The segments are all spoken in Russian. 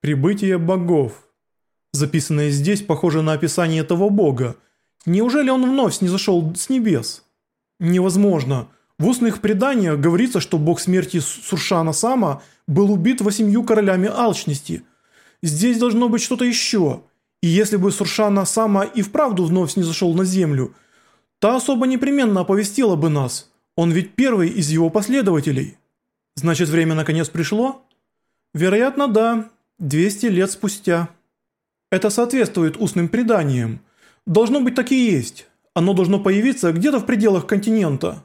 Прибытие богов. Записанное здесь похоже на описание этого бога. Неужели он вновь снизошел с небес? Невозможно. В устных преданиях говорится, что бог смерти Суршана Сама был убит восемью королями алчности. Здесь должно быть что-то еще. И если бы Суршана Сама и вправду вновь снизошел на землю, та особо непременно оповестила бы нас. Он ведь первый из его последователей. Значит, время наконец пришло? Вероятно, да. 200 лет спустя. Это соответствует устным преданиям. Должно быть так и есть. Оно должно появиться где-то в пределах континента.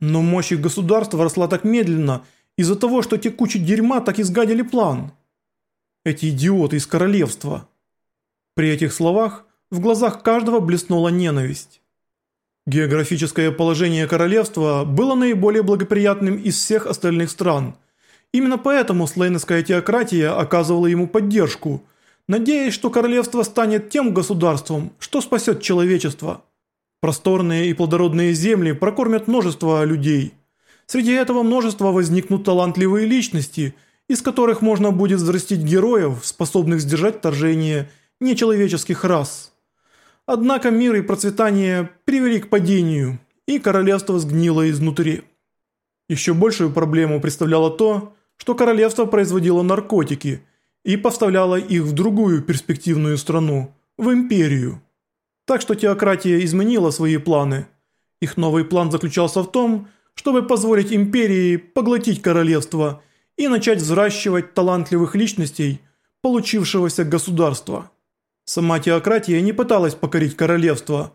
Но мощь их государства росла так медленно из-за того, что те кучи дерьма так изгадили план. Эти идиоты из королевства. При этих словах в глазах каждого блеснула ненависть. Географическое положение королевства было наиболее благоприятным из всех остальных стран – Именно поэтому слейновская теократия оказывала ему поддержку, надеясь, что королевство станет тем государством, что спасет человечество. Просторные и плодородные земли прокормят множество людей. Среди этого множества возникнут талантливые личности, из которых можно будет взрастить героев, способных сдержать вторжение нечеловеческих рас. Однако мир и процветание привели к падению, и королевство сгнило изнутри. Еще большую проблему представляло то, что королевство производило наркотики и поставляло их в другую перспективную страну, в империю. Так что теократия изменила свои планы. Их новый план заключался в том, чтобы позволить империи поглотить королевство и начать взращивать талантливых личностей, получившегося государства. Сама теократия не пыталась покорить королевство,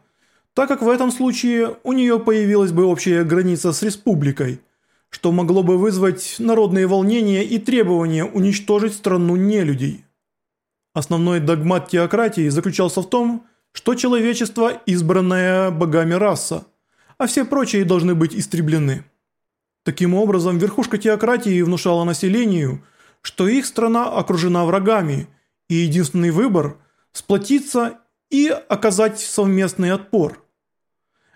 так как в этом случае у нее появилась бы общая граница с республикой – что могло бы вызвать народные волнения и требования уничтожить страну нелюдей. Основной догмат теократии заключался в том, что человечество – избранная богами раса, а все прочие должны быть истреблены. Таким образом, верхушка теократии внушала населению, что их страна окружена врагами, и единственный выбор – сплотиться и оказать совместный отпор –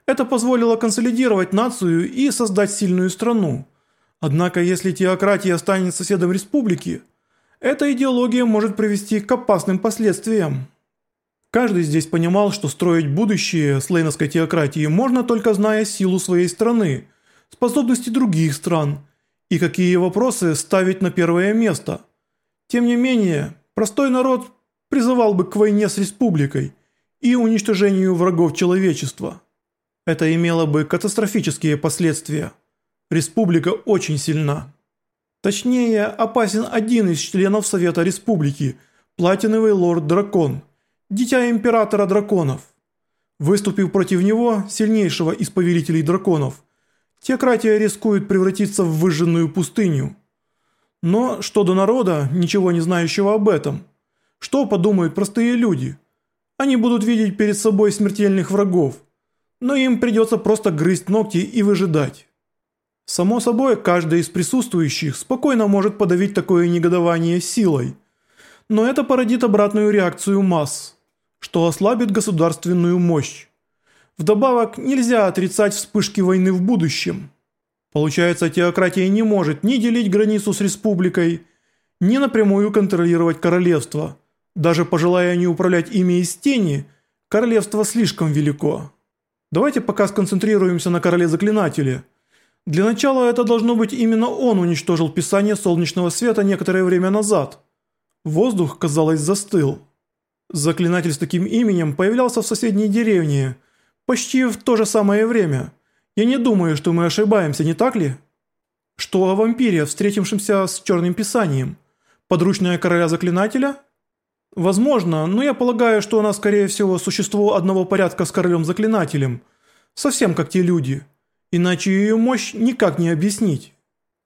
это позволило консолидировать нацию и создать сильную страну. Однако, если теократия станет соседом республики, эта идеология может привести к опасным последствиям. Каждый здесь понимал, что строить будущее слейновской теократии можно только зная силу своей страны, способности других стран и какие вопросы ставить на первое место. Тем не менее, простой народ призывал бы к войне с республикой и уничтожению врагов человечества. Это имело бы катастрофические последствия. Республика очень сильна. Точнее, опасен один из членов Совета Республики, Платиновый Лорд-Дракон, дитя Императора Драконов. Выступив против него, сильнейшего из повелителей драконов, теократия рискует превратиться в выжженную пустыню. Но что до народа, ничего не знающего об этом? Что подумают простые люди? Они будут видеть перед собой смертельных врагов – но им придется просто грызть ногти и выжидать. Само собой, каждый из присутствующих спокойно может подавить такое негодование силой, но это породит обратную реакцию масс, что ослабит государственную мощь. Вдобавок, нельзя отрицать вспышки войны в будущем. Получается, теократия не может ни делить границу с республикой, ни напрямую контролировать королевство. Даже пожелая они управлять ими из тени, королевство слишком велико. Давайте пока сконцентрируемся на короле-заклинателе. Для начала это должно быть именно он уничтожил писание солнечного света некоторое время назад. Воздух, казалось, застыл. Заклинатель с таким именем появлялся в соседней деревне, почти в то же самое время. Я не думаю, что мы ошибаемся, не так ли? Что о вампире, встретившемся с черным писанием? Подручная короля-заклинателя? Возможно, но я полагаю, что она скорее всего существо одного порядка с королем-заклинателем. Совсем как те люди. Иначе ее мощь никак не объяснить.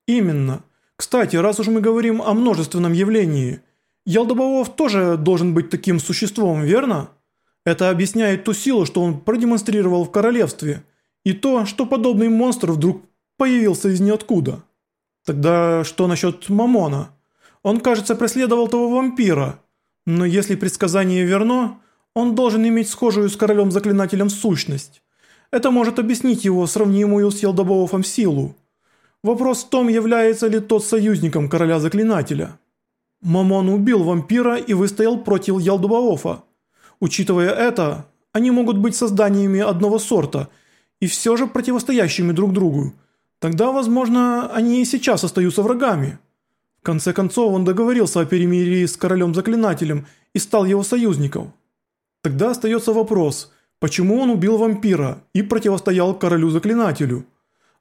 Именно. Кстати, раз уж мы говорим о множественном явлении, Ялдобовов тоже должен быть таким существом, верно? Это объясняет ту силу, что он продемонстрировал в королевстве, и то, что подобный монстр вдруг появился из ниоткуда. Тогда что насчет Мамона? Он, кажется, преследовал того вампира – но если предсказание верно, он должен иметь схожую с королем-заклинателем сущность. Это может объяснить его сравнимую с Елдобоуфом силу. Вопрос в том, является ли тот союзником короля-заклинателя. Мамон убил вампира и выстоял против Ялдубаофа. Учитывая это, они могут быть созданиями одного сорта и все же противостоящими друг другу. Тогда, возможно, они и сейчас остаются врагами. В конце концов, он договорился о перемирии с королем-заклинателем и стал его союзником. Тогда остается вопрос, почему он убил вампира и противостоял королю-заклинателю?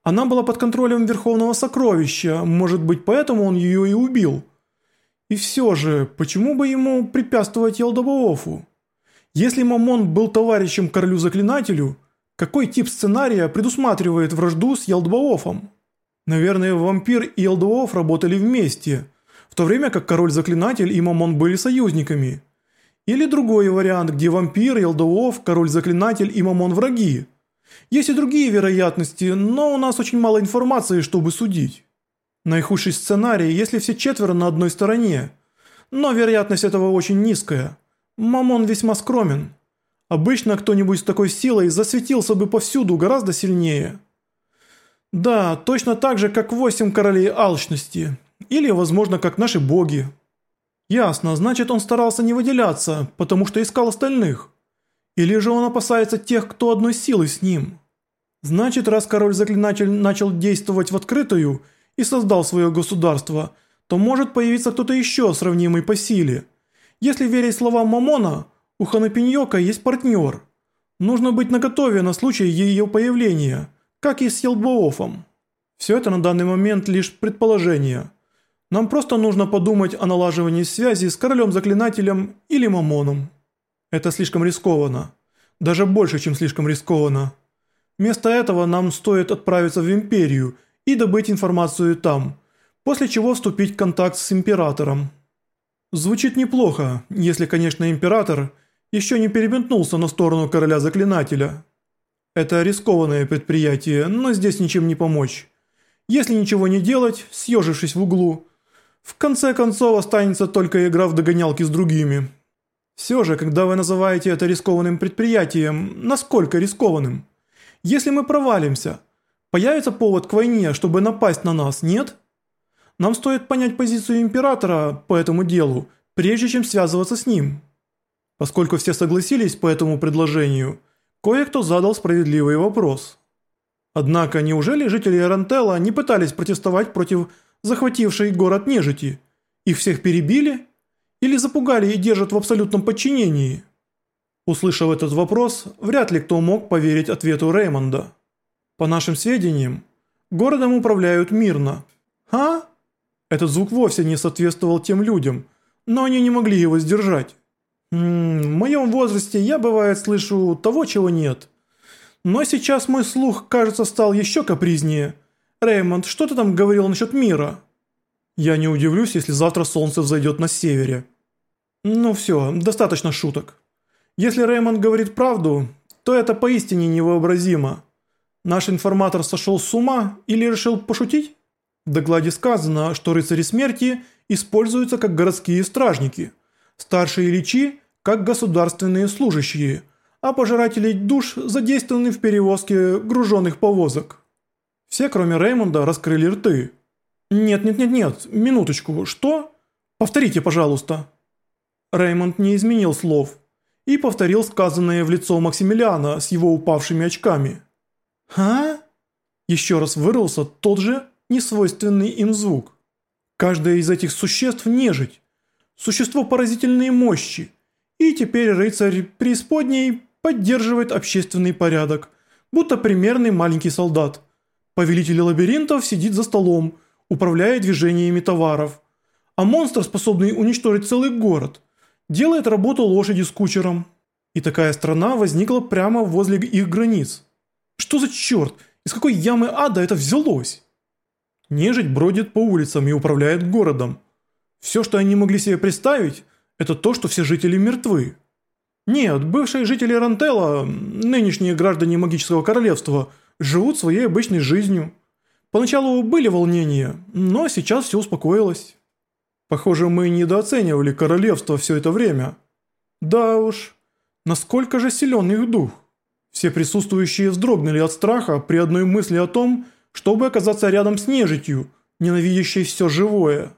Она была под контролем Верховного Сокровища, может быть, поэтому он ее и убил. И все же, почему бы ему препятствовать Елдобоофу? Если Мамон был товарищем королю-заклинателю, какой тип сценария предусматривает вражду с Елдбоофом? Наверное, вампир и Елдбооф работали вместе, в то время как король-заклинатель и Мамон были союзниками. Или другой вариант, где вампир, Елдбооф, король-заклинатель и Мамон враги. Есть и другие вероятности, но у нас очень мало информации, чтобы судить. Наихудший сценарий, если все четверо на одной стороне. Но вероятность этого очень низкая. Мамон весьма скромен. Обычно кто-нибудь с такой силой засветился бы повсюду гораздо сильнее. Да, точно так же, как восемь королей алчности. Или, возможно, как наши боги. Ясно, значит он старался не выделяться, потому что искал остальных. Или же он опасается тех, кто одной силой с ним? Значит, раз король-заклинатель начал действовать в открытую и создал свое государство, то может появиться кто-то еще сравнимый по силе. Если верить словам Мамона, у Ханапиньока есть партнер. Нужно быть наготове на случай ее появления, как и с Елбоофом. Все это на данный момент лишь предположение. Нам просто нужно подумать о налаживании связи с королем-заклинателем или Мамоном. Это слишком рискованно. Даже больше, чем слишком рискованно. Вместо этого нам стоит отправиться в Империю и добыть информацию там, после чего вступить в контакт с Императором. Звучит неплохо, если, конечно, Император еще не переметнулся на сторону Короля-Заклинателя. Это рискованное предприятие, но здесь ничем не помочь. Если ничего не делать, съежившись в углу, в конце концов останется только игра в догонялки с другими. Все же, когда вы называете это рискованным предприятием, насколько рискованным? Если мы провалимся, появится повод к войне, чтобы напасть на нас, нет? Нам стоит понять позицию императора по этому делу, прежде чем связываться с ним. Поскольку все согласились по этому предложению, кое-кто задал справедливый вопрос. Однако, неужели жители Рантелла не пытались протестовать против захватившей город нежити? Их всех перебили? Или запугали и держат в абсолютном подчинении? Услышав этот вопрос, вряд ли кто мог поверить ответу Реймонда. По нашим сведениям, городом управляют мирно. А? Этот звук вовсе не соответствовал тем людям, но они не могли его сдержать. М -м, в моем возрасте я бывает слышу того, чего нет. Но сейчас мой слух, кажется, стал еще капризнее. Реймонд, что ты там говорил насчет мира? Я не удивлюсь, если завтра солнце взойдет на севере. Ну все, достаточно шуток. Если Реймонд говорит правду, то это поистине невообразимо. Наш информатор сошел с ума или решил пошутить? В докладе сказано, что рыцари смерти используются как городские стражники, старшие личи как государственные служащие, а пожиратели душ задействованы в перевозке груженных повозок. Все, кроме Реймонда, раскрыли рты. «Нет-нет-нет-нет, минуточку, что? Повторите, пожалуйста». Реймонд не изменил слов и повторил сказанное в лицо Максимилиана с его упавшими очками. «А?» Еще раз вырвался тот же несвойственный им звук. Каждое из этих существ нежить, существо поразительной мощи, и теперь рыцарь преисподней поддерживает общественный порядок, будто примерный маленький солдат. Повелитель лабиринтов сидит за столом, управляя движениями товаров. А монстр, способный уничтожить целый город, делает работу лошади с кучером. И такая страна возникла прямо возле их границ. Что за черт? Из какой ямы ада это взялось? Нежить бродит по улицам и управляет городом. Все, что они могли себе представить, это то, что все жители мертвы. Нет, бывшие жители Рантелла, нынешние граждане магического королевства, живут своей обычной жизнью. Поначалу были волнения, но сейчас все успокоилось. Похоже, мы недооценивали королевство все это время. Да уж, насколько же силен их дух. Все присутствующие вздрогнули от страха при одной мысли о том, чтобы оказаться рядом с нежитью, ненавидящей все живое.